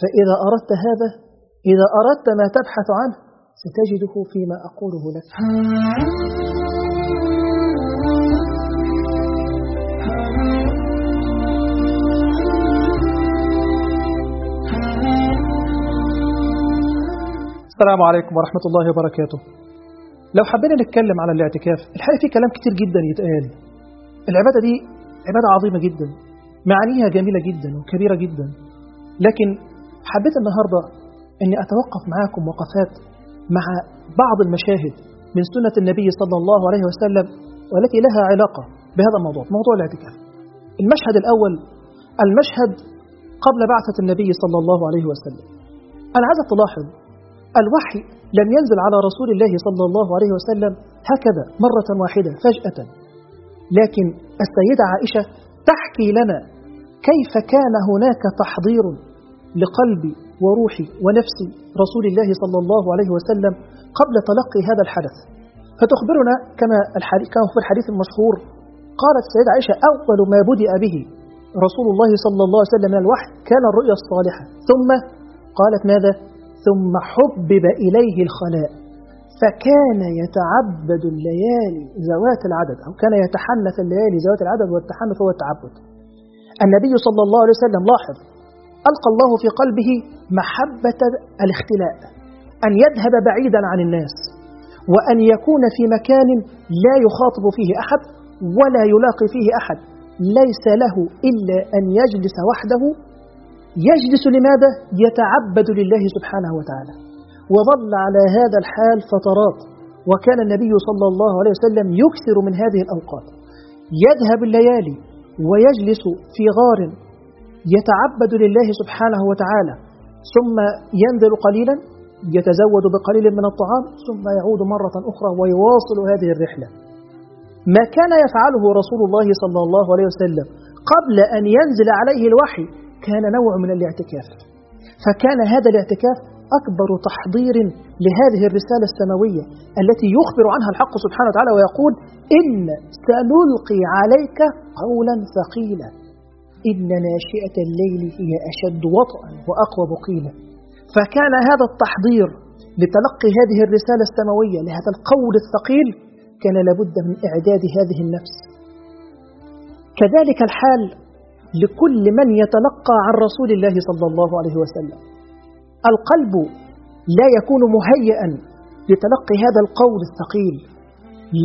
فإذا أردت هذا إذا أردت ما تبحث عنه ستجده فيما أقوله لك. السلام عليكم ورحمة الله وبركاته. لو حبينا نتكلم على الاعتكاف الحقيقة في كلام كتير جدا يتقال. العبادة دي عبادة عظيمة جدا. معانيها جميلة جدا وكبيرة جدا. لكن حبيت النهاردة أني أتوقف معاكم وقفات مع بعض المشاهد من سنة النبي صلى الله عليه وسلم والتي لها علاقة بهذا الموضوع موضوع الاعتكاف المشهد الأول المشهد قبل بعثة النبي صلى الله عليه وسلم. أنا عايزك تلاحظ الوحي لم ينزل على رسول الله صلى الله عليه وسلم هكذا مرة واحدة فجأة. لكن السيدة عائشة تحكي لنا كيف كان هناك تحضير لقلبي وروحي ونفسي رسول الله صلى الله عليه وسلم قبل تلقي هذا الحدث. فتخبرنا كما كما في الحديث المشهور قالت السيدة عائشة أول ما بدأ به رسول الله صلى الله عليه وسلم من الوحي كان الرؤيا الصالحة. ثم قالت ماذا؟ ثم حبب إليه الخلاء. فكان يتعبد الليالي ذوات العدد أو كان يتحنث الليالي ذوات العدد والتحنث هو التعبد. النبي صلى الله عليه وسلم لاحظ ألقى الله في قلبه محبة الاختلاء أن يذهب بعيدا عن الناس وأن يكون في مكان لا يخاطب فيه أحد ولا يلاقي فيه أحد. ليس له إلا أن يجلس وحده يجلس لماذا؟ يتعبد لله سبحانه وتعالى. وظل على هذا الحال فترات وكان النبي صلى الله عليه وسلم يكثر من هذه الأوقات. يذهب الليالي ويجلس في غار يتعبد لله سبحانه وتعالى ثم ينزل قليلا يتزود بقليل من الطعام ثم يعود مرة أخرى ويواصل هذه الرحلة. ما كان يفعله رسول الله صلى الله عليه وسلم قبل أن ينزل عليه الوحي كان نوع من الاعتكاف. فكان هذا الاعتكاف أكبر تحضير لهذه الرسالة السماوية التي يخبر عنها الحق سبحانه وتعالى ويقول إن سنلقي عليك قولا ثقيلا. إن ناشئة الليل هي أشد وطئا وأقوى قيلا فكان هذا التحضير لتلقي هذه الرسالة السماوية لهذا القول الثقيل كان لابد من إعداد هذه النفس. كذلك الحال لكل من يتلقى عن رسول الله صلى الله عليه وسلم. القلب لا يكون مهيئا لتلقي هذا القول الثقيل.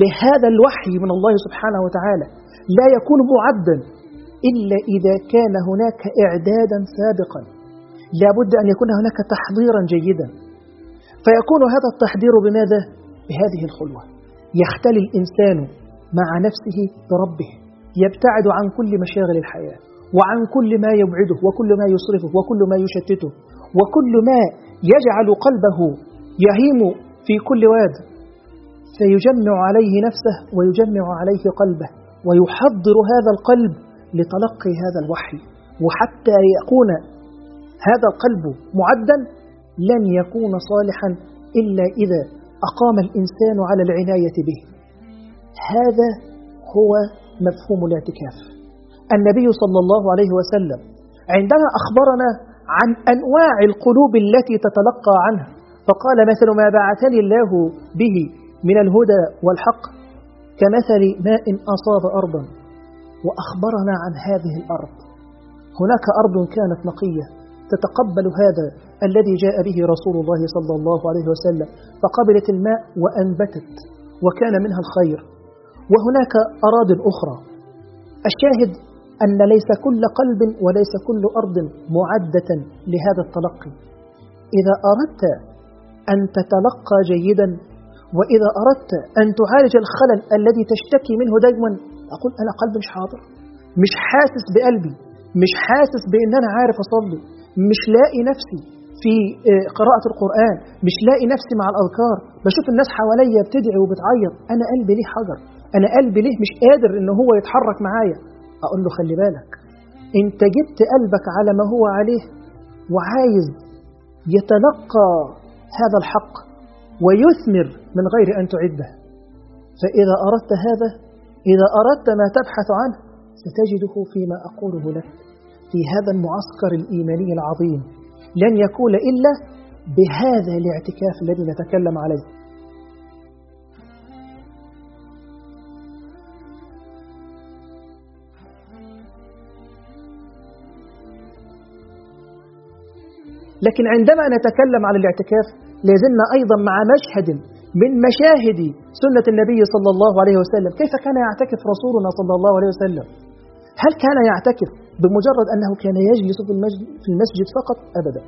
لهذا الوحي من الله سبحانه وتعالى لا يكون معدا إلا إذا كان هناك إعدادا سابقا. لا بد أن يكون هناك تحضيرا جيدا. فيكون هذا التحضير بماذا؟ بهذه الخلوة. يختلي الإنسان مع نفسه بربه. يبتعد عن كل مشاغل الحياة وعن كل ما يبعده وكل ما يصرفه وكل ما يشتته وكل ما يجعل قلبه يهيم في كل واد. فيجمع عليه نفسه ويجمع عليه قلبه ويحضر هذا القلب لتلقي هذا الوحي وحتى يكون هذا القلب معدا لن يكون صالحا إلا إذا أقام الإنسان على العناية به. هذا هو مفهوم الاعتكاف. النبي صلى الله عليه وسلم عندما أخبرنا عن أنواع القلوب التي تتلقى عنها فقال مثل ما بعثني الله به من الهدى والحق كمثل ماء أصاب أرضا. وأخبرنا عن هذه الأرض. هناك أرض كانت نقية تتقبل هذا الذي جاء به رسول الله صلى الله عليه وسلم فقبلت الماء وأنبتت وكان منها الخير. وهناك أراض أخرى. الشاهد أن ليس كل قلب وليس كل أرض معدة لهذا التلقي. إذا أردت أن تتلقى جيدا وإذا أردت أن تعالج الخلل الذي تشتكي منه دائما أقول أنا قلبي مش حاضر مش حاسس بقلبي مش حاسس بأن أنا عارف أصلي مش لاقي نفسي في قراءة القرآن مش لاقي نفسي مع الأذكار بشوف الناس حواليا بتدعي وبتعيط أنا قلبي ليه حجر؟ أنا قلبي ليه مش قادر إن هو يتحرك معايا؟ أقول له خلي بالك أنت جبت قلبك على ما هو عليه وعايز يتلقى هذا الحق ويثمر من غير أن تعده فإذا أردت هذا إذا أردت ما تبحث عنه ستجده فيما أقوله لك في هذا المعسكر الإيماني العظيم. لن يكون إلا بهذا الاعتكاف الذي نتكلم عليه. لكن عندما نتكلم عن الاعتكاف لازلنا أيضا مع مشهد من مشاهد سنة النبي صلى الله عليه وسلم. كيف كان يعتكف رسولنا صلى الله عليه وسلم؟ هل كان يعتكف بمجرد أنه كان يجلس في المسجد فقط؟ أبدا.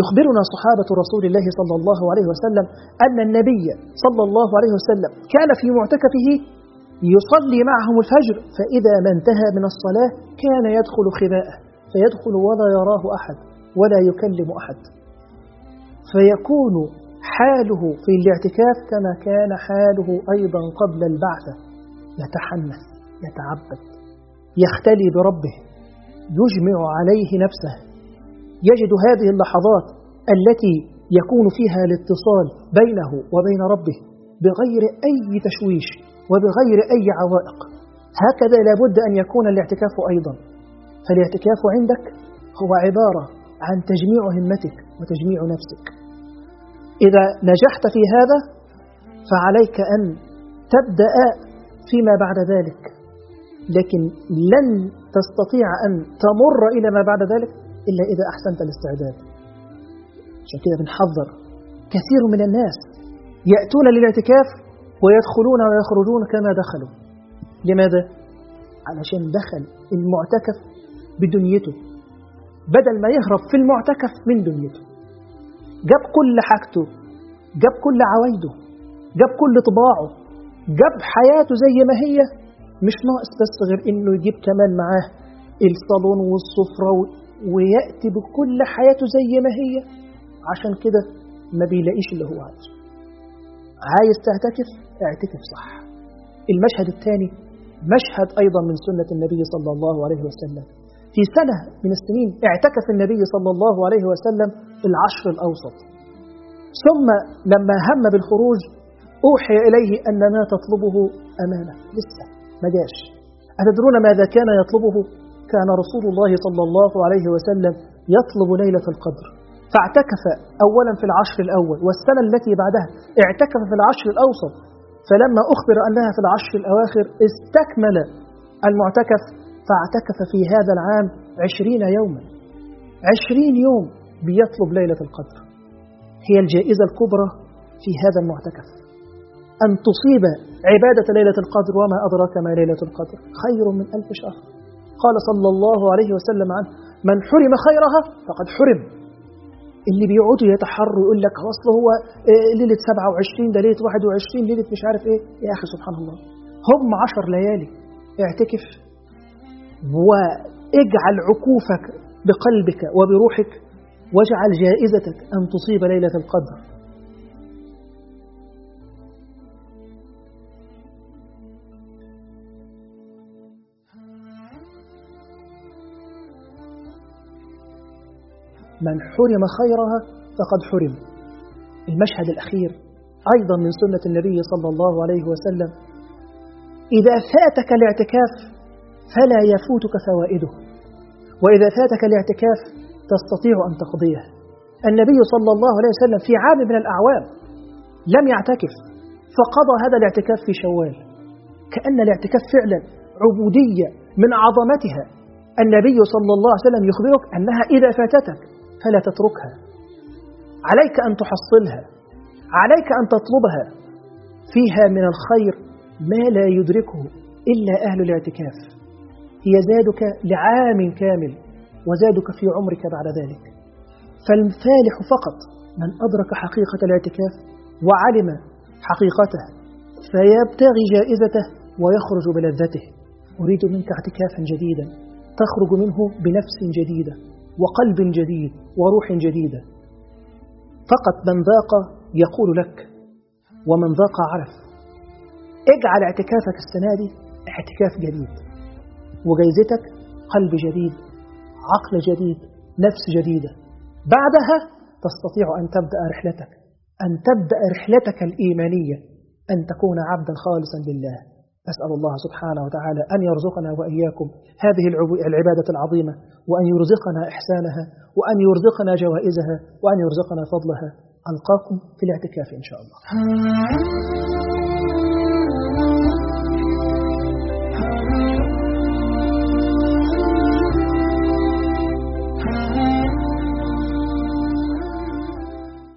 يخبرنا صحابة رسول الله صلى الله عليه وسلم أن النبي صلى الله عليه وسلم كان في معتكفه يصلي معهم الفجر فإذا ما انتهى من الصلاة كان يدخل خباءه فيدخل ولا يراه أحد ولا يكلم أحد. فيكون حاله في الاعتكاف كما كان حاله أيضا قبل البعثة. يتحنث يتعبد يختلي بربه يجمع عليه نفسه. يجد هذه اللحظات التي يكون فيها الاتصال بينه وبين ربه بغير أي تشويش وبغير أي عوائق. هكذا لابد أن يكون الاعتكاف أيضا. فالاعتكاف عندك هو عبارة عن تجميع همتك وتجميع نفسك. إذا نجحت في هذا فعليك أن تبدأ فيما بعد ذلك. لكن لن تستطيع أن تمر إلى ما بعد ذلك إلا إذا أحسنت الاستعداد. عشان كده بنحذر كثير من الناس يأتون للاعتكاف ويدخلون ويخرجون كما دخلوا. لماذا؟ علشان دخل المعتكف بدنيته بدل ما يهرب في المعتكف من دنيته. جاب كل حاجته جاب كل عوايده جاب كل طباعه جاب حياته زي ما هي. مش ناقص بس غير إنه يجيب كمان معاه الصالون والسفرة ويأتي بكل حياته زي ما هي. عشان كده ما بيلاقيش اللي هو عايزه. عايز تعتكف اعتكف صح. المشهد الثاني مشهد أيضا من سنة النبي صلى الله عليه وسلم. في سنة من السنين اعتكف النبي صلى الله عليه وسلم العشر الأوسط. ثم لما هم بالخروج أوحي إليه أن ما تطلبه أمامه لسه ما جاش. أتدرون ماذا كان يطلبه؟ كان رسول الله صلى الله عليه وسلم يطلب ليلة القدر. فاعتكف أولا في العشر الأول والسنة التي بعدها اعتكف في العشر الأوسط. فلما أخبر أنها في العشر الأواخر استكمل المعتكف فاعتكف في هذا العام عشرين يوما. عشرين يوم. بيطلب ليلة القدر. هي الجائزة الكبرى في هذا المعتكف. أن تصيب عبادة ليلة القدر وما أدراك ما ليلة القدر. خير من ألف شهر. قال صلى الله عليه وسلم عنه من حرم خيرها فقد حرم. اللي بيقعدوا يتحروا يقول لك اصل هو ليلة 27 ده ليلة 21 ليلة مش عارف إيه. يا أخي سبحان الله. هم 10 ليالي. اعتكف واجعل عكوفك بقلبك وبروحك واجعل جائزتك أن تصيب ليلة القدر. من حرم خيرها فقد حرم. المشهد الأخير أيضا من سنة النبي صلى الله عليه وسلم. إذا فاتك الاعتكاف فلا يفوتك فوائده. وإذا فاتك الاعتكاف تستطيع أن تقضيه. النبي صلى الله عليه وسلم في عام من الأعوام لم يعتكف فقضى هذا الاعتكاف في شوال. كأن الاعتكاف فعلا عبودية من عظمتها. النبي صلى الله عليه وسلم يخبرك أنها إذا فاتتك فلا تتركها. عليك أن تحصلها. عليك أن تطلبها. فيها من الخير ما لا يدركه إلا أهل الاعتكاف. هي زادك لعام كامل. وزادك في عمرك بعد ذلك. فالفالح فقط من أدرك حقيقة الاعتكاف وعلم حقيقته فيبتغي جائزته ويخرج بلذته. أريد منك اعتكافا جديدا تخرج منه بنفس جديدة وقلب جديد وروح جديدة. فقط من ذاق يقول لك ومن ذاق عرف. اجعل اعتكافك السنة دي اعتكاف جديد. وجايزتك قلب جديد عقل جديد نفس جديدة. بعدها تستطيع أن تبدأ رحلتك أن تبدأ رحلتك الإيمانية أن تكون عبدا خالصا لله. أسأل الله سبحانه وتعالى أن يرزقنا وإياكم هذه العبادة العظيمة وأن يرزقنا إحسانها وأن يرزقنا جوائزها وأن يرزقنا فضلها. ألقاكم في الاعتكاف إن شاء الله.